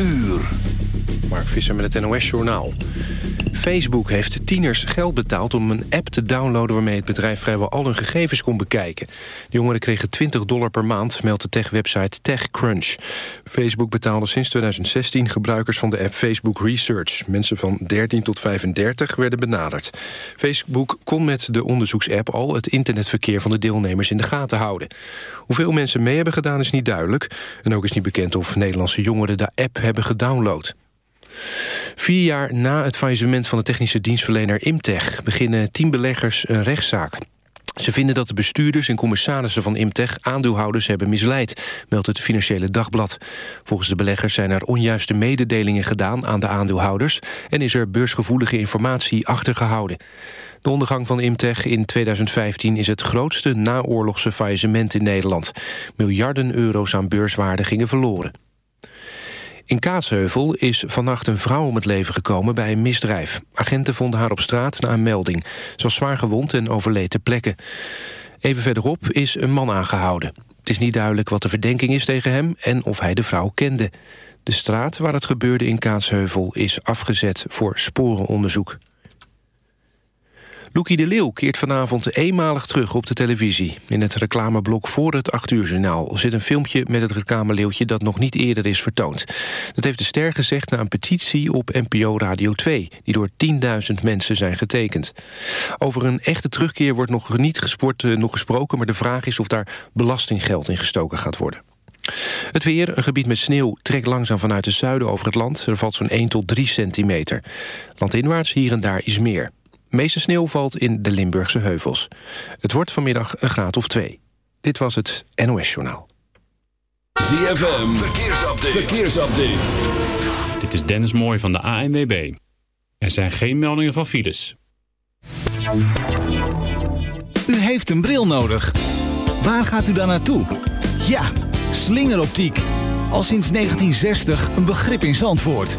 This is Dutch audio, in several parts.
uur. Mark Visser met het NOS-journaal. Facebook heeft tieners geld betaald om een app te downloaden... waarmee het bedrijf vrijwel al hun gegevens kon bekijken. De jongeren kregen 20 dollar per maand, meldt de tech-website TechCrunch. Facebook betaalde sinds 2016 gebruikers van de app Facebook Research. Mensen van 13 tot 35 werden benaderd. Facebook kon met de onderzoeksapp al het internetverkeer van de deelnemers in de gaten houden. Hoeveel mensen mee hebben gedaan is niet duidelijk. En ook is niet bekend of Nederlandse jongeren de app hebben gedownload. Vier jaar na het faillissement van de technische dienstverlener Imtech... beginnen tien beleggers een rechtszaak. Ze vinden dat de bestuurders en commissarissen van Imtech aandeelhouders hebben misleid, meldt het Financiële Dagblad. Volgens de beleggers zijn er onjuiste mededelingen gedaan aan de aandeelhouders en is er beursgevoelige informatie achtergehouden. De ondergang van Imtech in 2015 is het grootste naoorlogse faillissement in Nederland. Miljarden euro's aan beurswaarde gingen verloren. In Kaatsheuvel is vannacht een vrouw om het leven gekomen bij een misdrijf. Agenten vonden haar op straat na een melding. Ze was zwaar gewond en overleed ter plekke. Even verderop is een man aangehouden. Het is niet duidelijk wat de verdenking is tegen hem en of hij de vrouw kende. De straat waar het gebeurde in Kaatsheuvel is afgezet voor sporenonderzoek. Loekie de Leeuw keert vanavond eenmalig terug op de televisie. In het reclameblok voor het 8 uur journaal zit een filmpje met het reclameleeuwtje dat nog niet eerder is vertoond. Dat heeft de ster gezegd na een petitie op NPO Radio 2, die door 10.000 mensen zijn getekend. Over een echte terugkeer wordt nog niet eh, nog gesproken, maar de vraag is of daar belastinggeld in gestoken gaat worden. Het weer, een gebied met sneeuw, trekt langzaam vanuit het zuiden over het land. Er valt zo'n 1 tot 3 centimeter. Landinwaarts hier en daar is meer. De meeste sneeuw valt in de Limburgse heuvels. Het wordt vanmiddag een graad of twee. Dit was het NOS Journaal. ZFM, verkeersupdate. verkeersupdate. Dit is Dennis Mooij van de ANWB. Er zijn geen meldingen van files. U heeft een bril nodig. Waar gaat u dan naartoe? Ja, slingeroptiek. Al sinds 1960 een begrip in Zandvoort.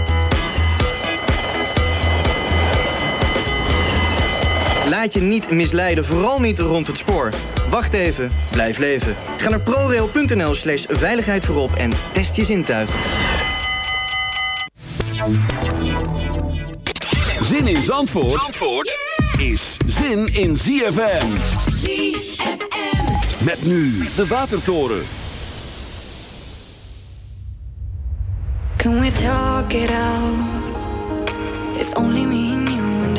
Laat je niet misleiden, vooral niet rond het spoor. Wacht even, blijf leven. Ga naar prorail.nl slash veiligheid voorop en test je zintuigen. Zin in Zandvoort, Zandvoort is zin in ZFM. ZFM. Met nu de Watertoren. Can we talk it out? It's only me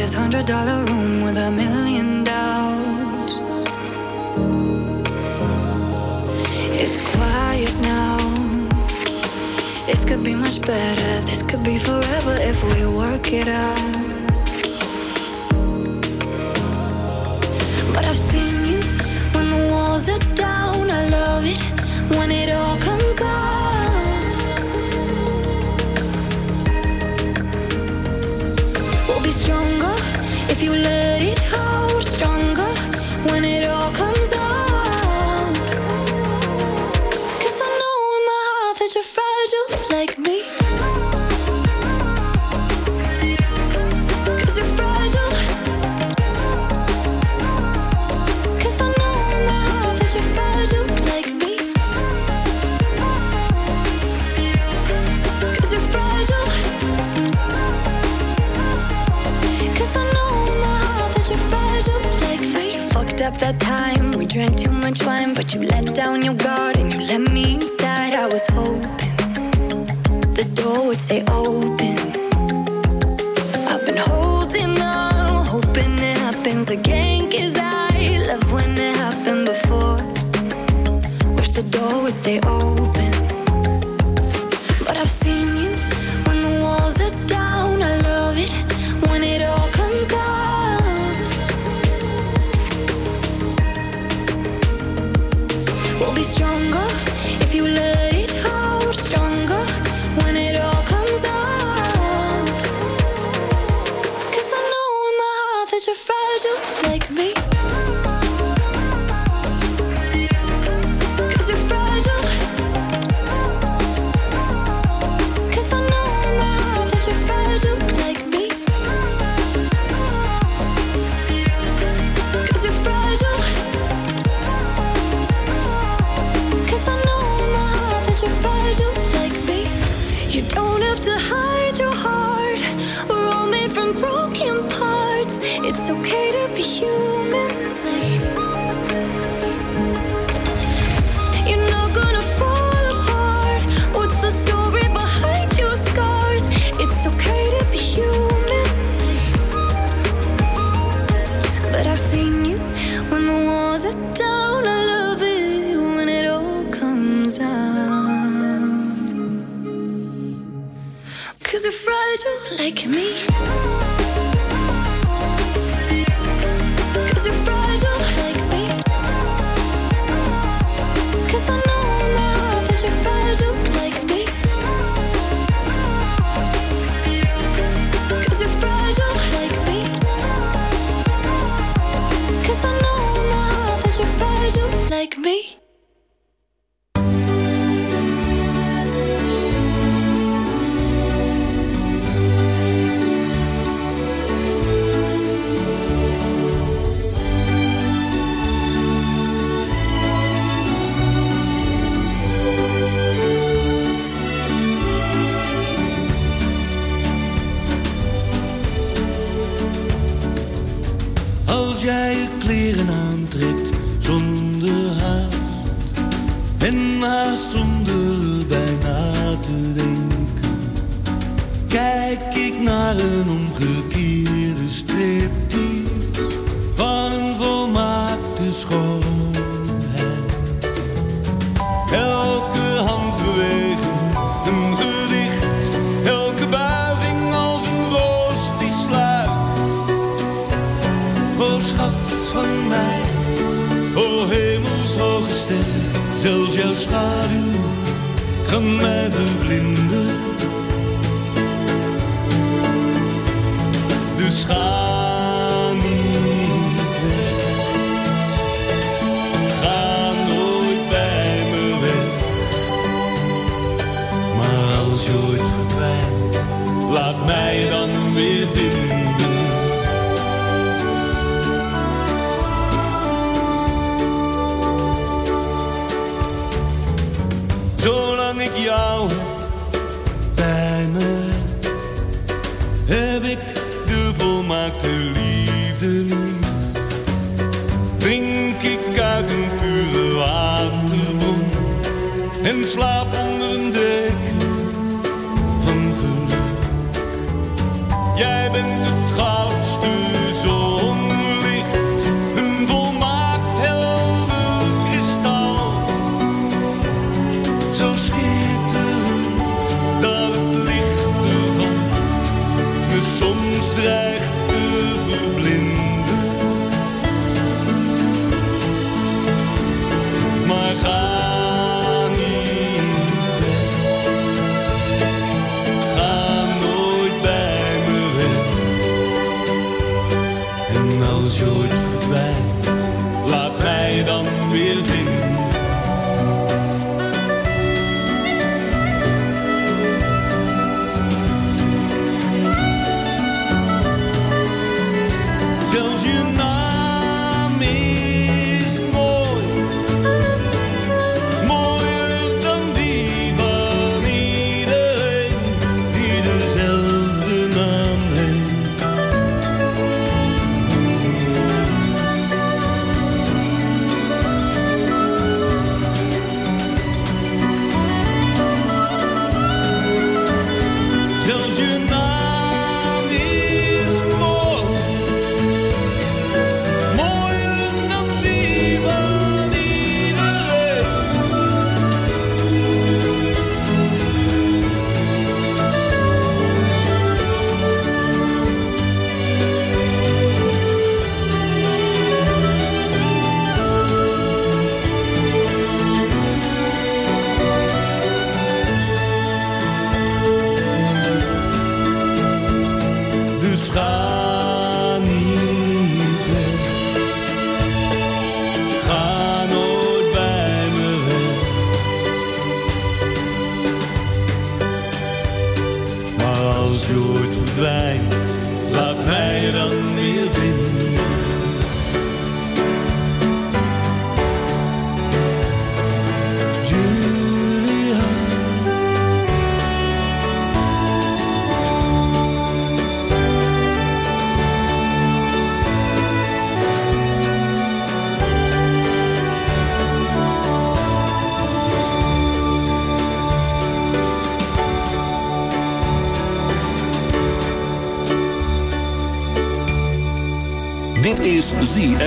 this hundred dollar room with a million doubts. It's quiet now. This could be much better. This could be forever if we work it out. But I've seen you when the walls are down. I love it when it all comes out. stronger if you let drank too much wine, but you let down your guard. Cause you're fragile like me. Cause you're fragile.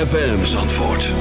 ZFM Zandvoort.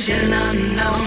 vision unknown.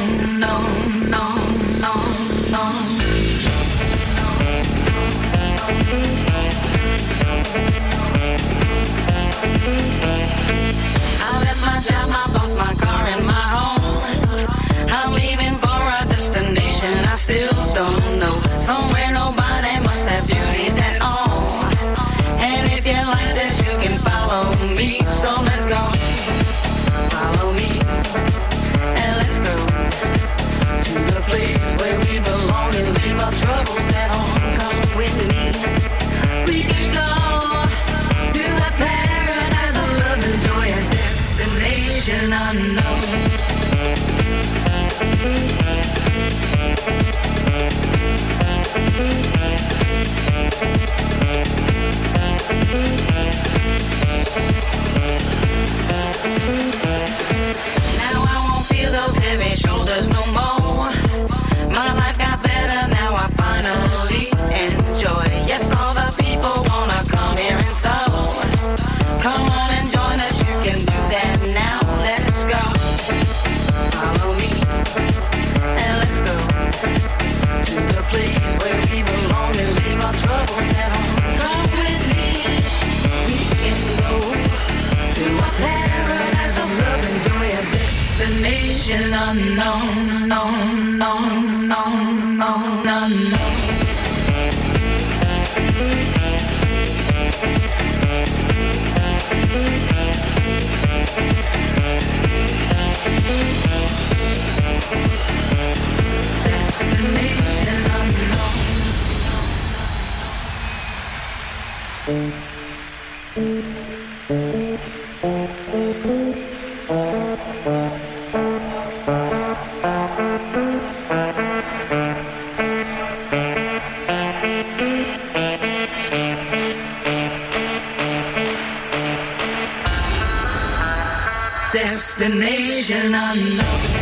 Destination unknown.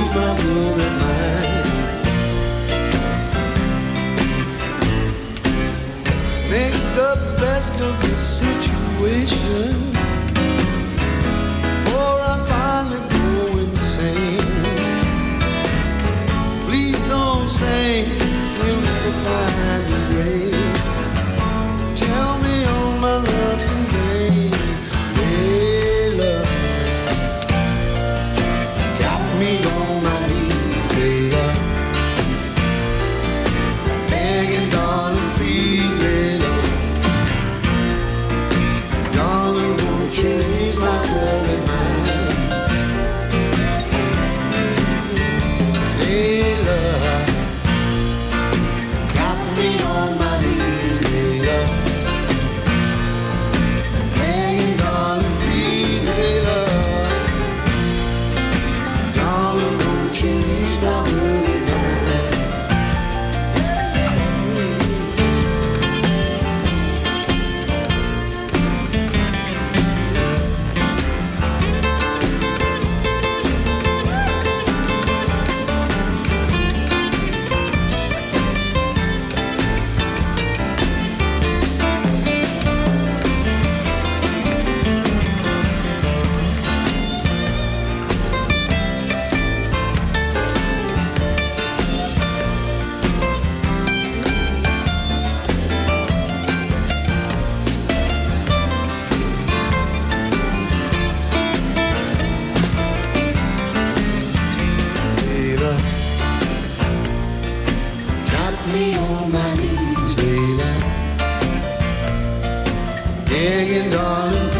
She's my. Begging, darling,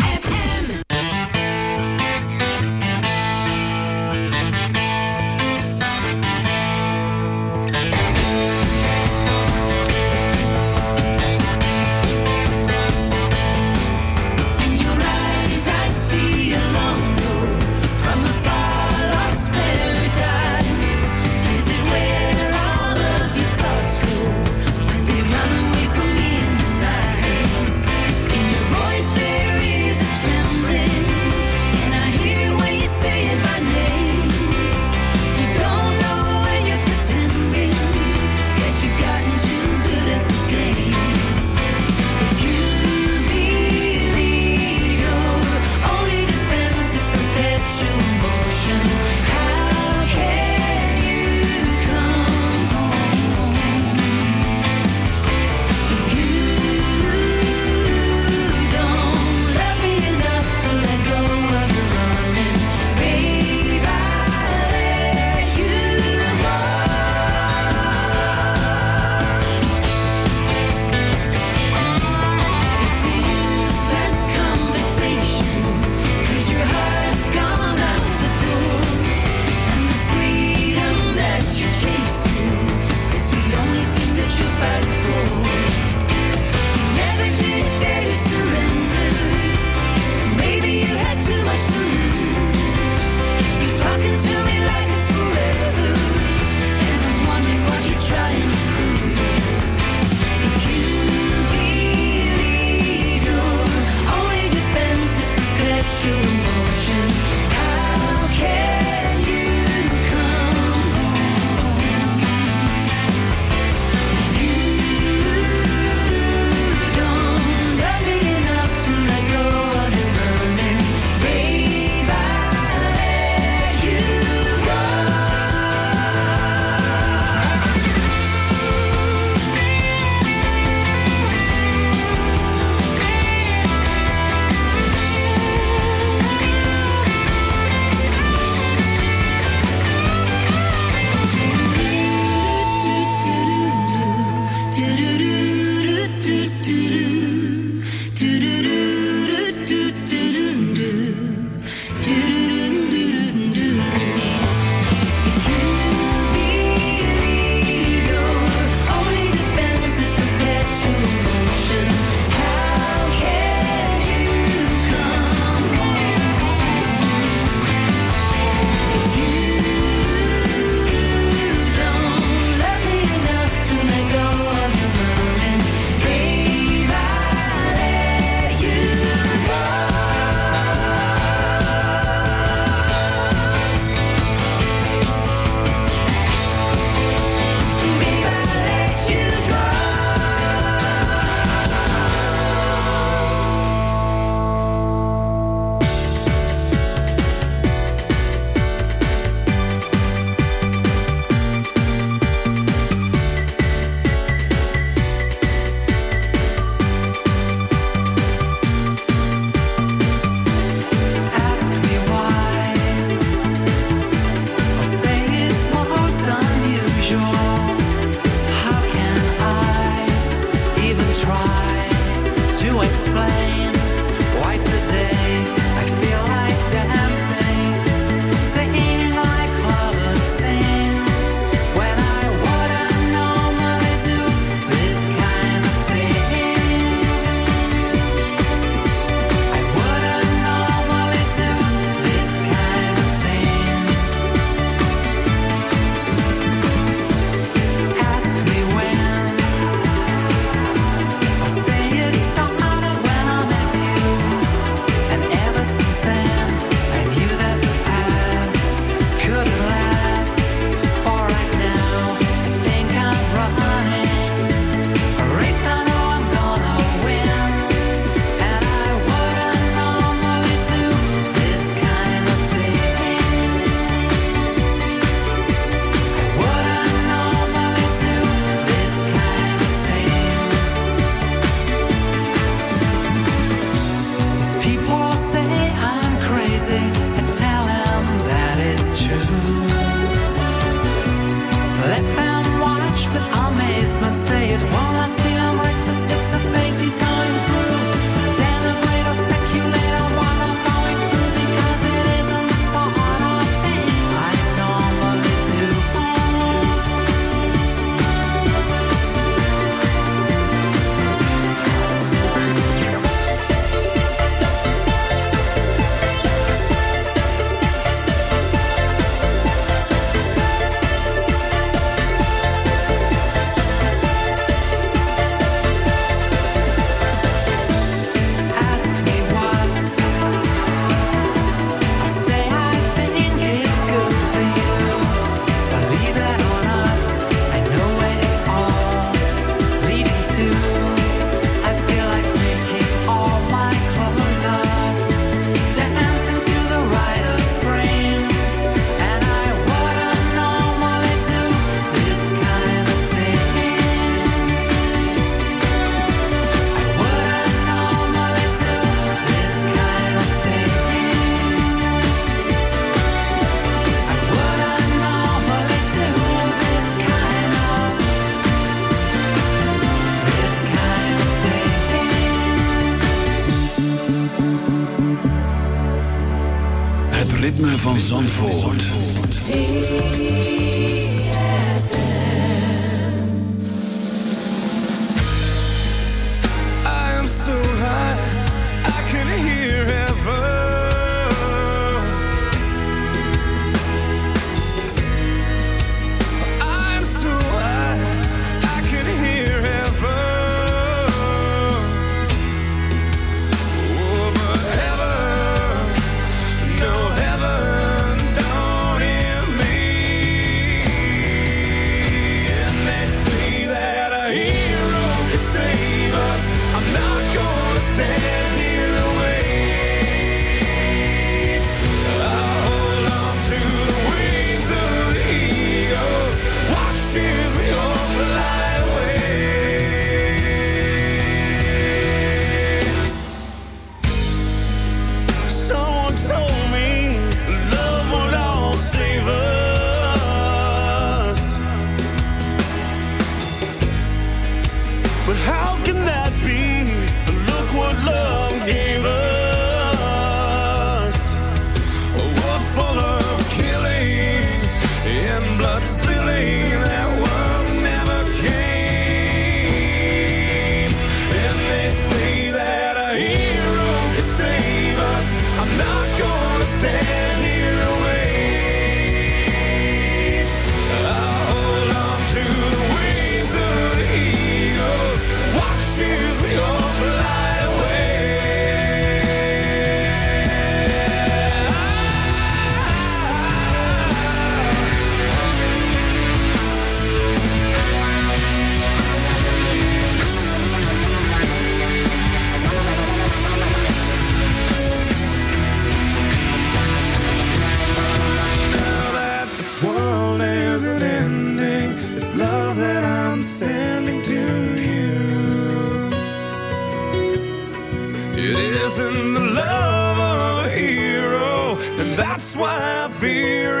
why I fear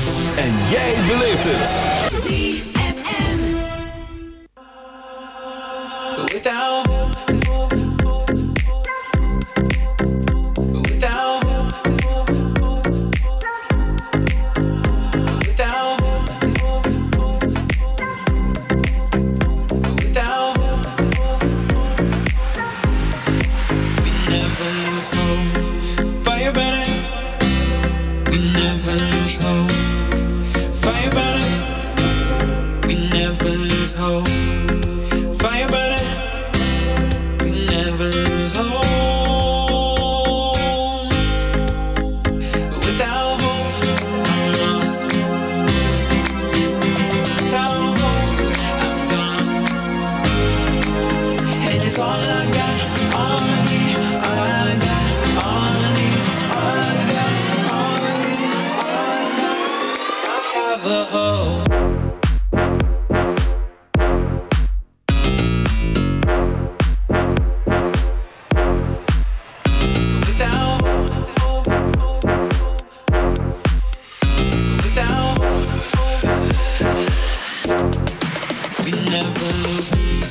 never lose me.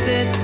bit